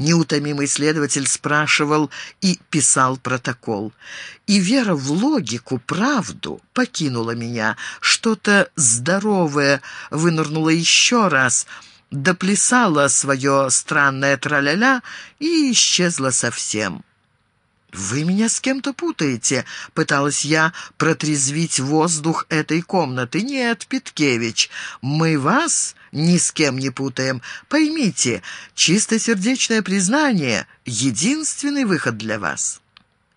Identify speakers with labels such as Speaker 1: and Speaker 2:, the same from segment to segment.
Speaker 1: Неутомимый следователь спрашивал и писал протокол. И вера в логику, правду покинула меня. Что-то здоровое вынырнуло еще раз, доплясало свое странное траля-ля и исчезло совсем. «Вы меня с кем-то путаете», — пыталась я протрезвить воздух этой комнаты. «Нет, Питкевич, мы вас ни с кем не путаем. Поймите, чистосердечное признание — единственный выход для вас».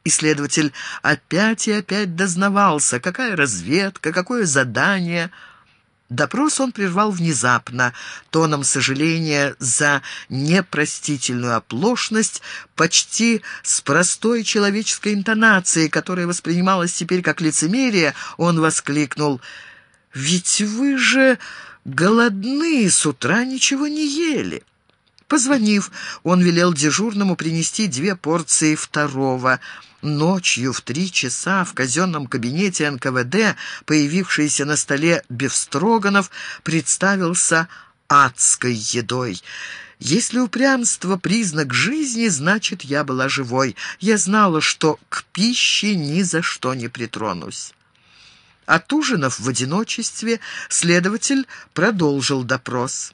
Speaker 1: Исследователь опять и опять дознавался, какая разведка, какое задание — Допрос он прервал внезапно, тоном сожаления за непростительную оплошность, почти с простой человеческой интонацией, которая воспринималась теперь как лицемерие, он воскликнул «Ведь вы же голодны, с утра ничего не ели». Позвонив, он велел дежурному принести две порции второго – Ночью в три часа в казенном кабинете НКВД, появившийся на столе Бефстроганов, представился адской едой. Если упрямство — признак жизни, значит, я была живой. Я знала, что к пище ни за что не притронусь. Отужинав в одиночестве, следователь продолжил допрос.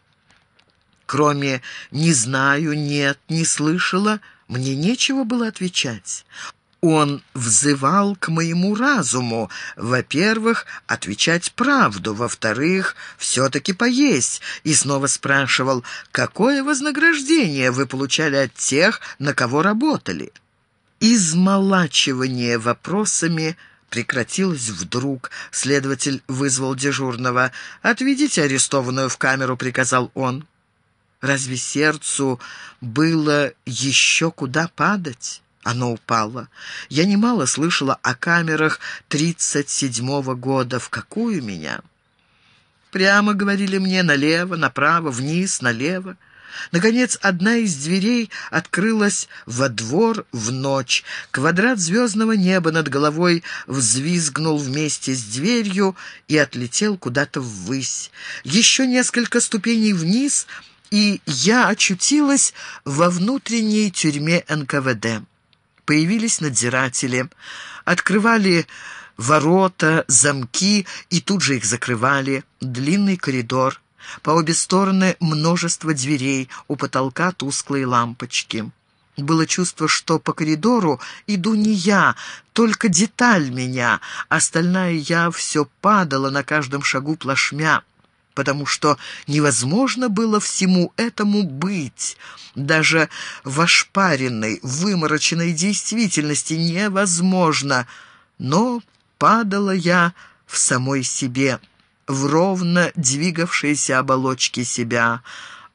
Speaker 1: Кроме «не знаю», «нет», «не слышала», мне нечего было отвечать. Он взывал к моему разуму. Во-первых, отвечать правду. Во-вторых, все-таки поесть. И снова спрашивал, какое вознаграждение вы получали от тех, на кого работали. Измолачивание вопросами прекратилось вдруг. Следователь вызвал дежурного. «Отведите арестованную в камеру», — приказал он. «Разве сердцу было еще куда падать?» Оно упало. Я немало слышала о камерах 37-го года. В какую меня? Прямо говорили мне налево, направо, вниз, налево. Наконец, одна из дверей открылась во двор в ночь. Квадрат звездного неба над головой взвизгнул вместе с дверью и отлетел куда-то ввысь. Еще несколько ступеней вниз, и я очутилась во внутренней тюрьме НКВД. Появились надзиратели, открывали ворота, замки и тут же их закрывали. Длинный коридор. По обе стороны множество дверей, у потолка тусклые лампочки. Было чувство, что по коридору иду не я, только деталь меня. Остальная я все падала на каждом шагу плашмя потому что невозможно было всему этому быть. Даже в ошпаренной, вымороченной действительности невозможно. Но падала я в самой себе, в ровно двигавшейся оболочке себя,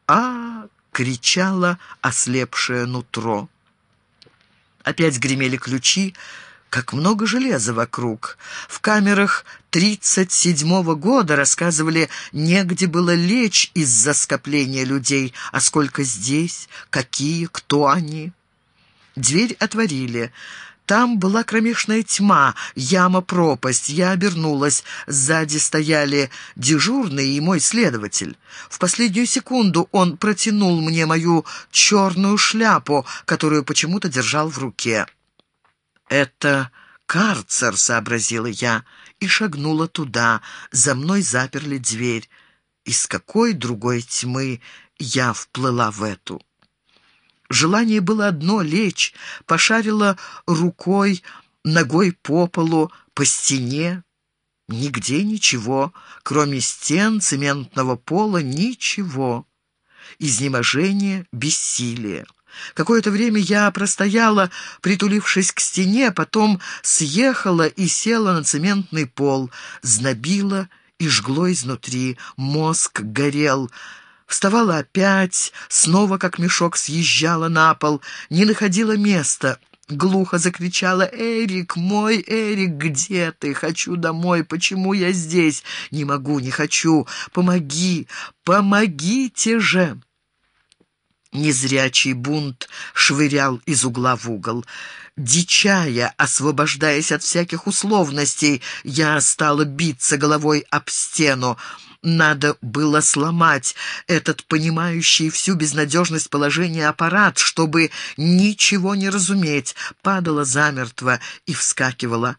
Speaker 1: а кричало ослепшее нутро. Опять гремели ключи, как много железа вокруг. В камерах 37-го года, рассказывали, негде было лечь из-за скопления людей, а сколько здесь, какие, кто они. Дверь отворили. Там была кромешная тьма, яма-пропасть. Я обернулась. Сзади стояли дежурный и мой следователь. В последнюю секунду он протянул мне мою черную шляпу, которую почему-то держал в руке. «Это карцер», — сообразила я, и шагнула туда. За мной заперли дверь. Из какой другой тьмы я вплыла в эту? Желание было одно — лечь. Пошарила рукой, ногой по полу, по стене. Нигде ничего, кроме стен, цементного пола, ничего. Изнеможение, бессилие. Какое-то время я простояла, притулившись к стене, потом съехала и села на цементный пол, знобила и жгло изнутри, мозг горел. Вставала опять, снова как мешок съезжала на пол, не находила места. Глухо закричала «Эрик, мой Эрик, где ты? Хочу домой, почему я здесь? Не могу, не хочу, помоги, помогите же!» Незрячий бунт швырял из угла в угол. Дичая, освобождаясь от всяких условностей, я стала биться головой об стену. Надо было сломать этот понимающий всю безнадежность положения аппарат, чтобы ничего не разуметь. Падала замертво и вскакивала.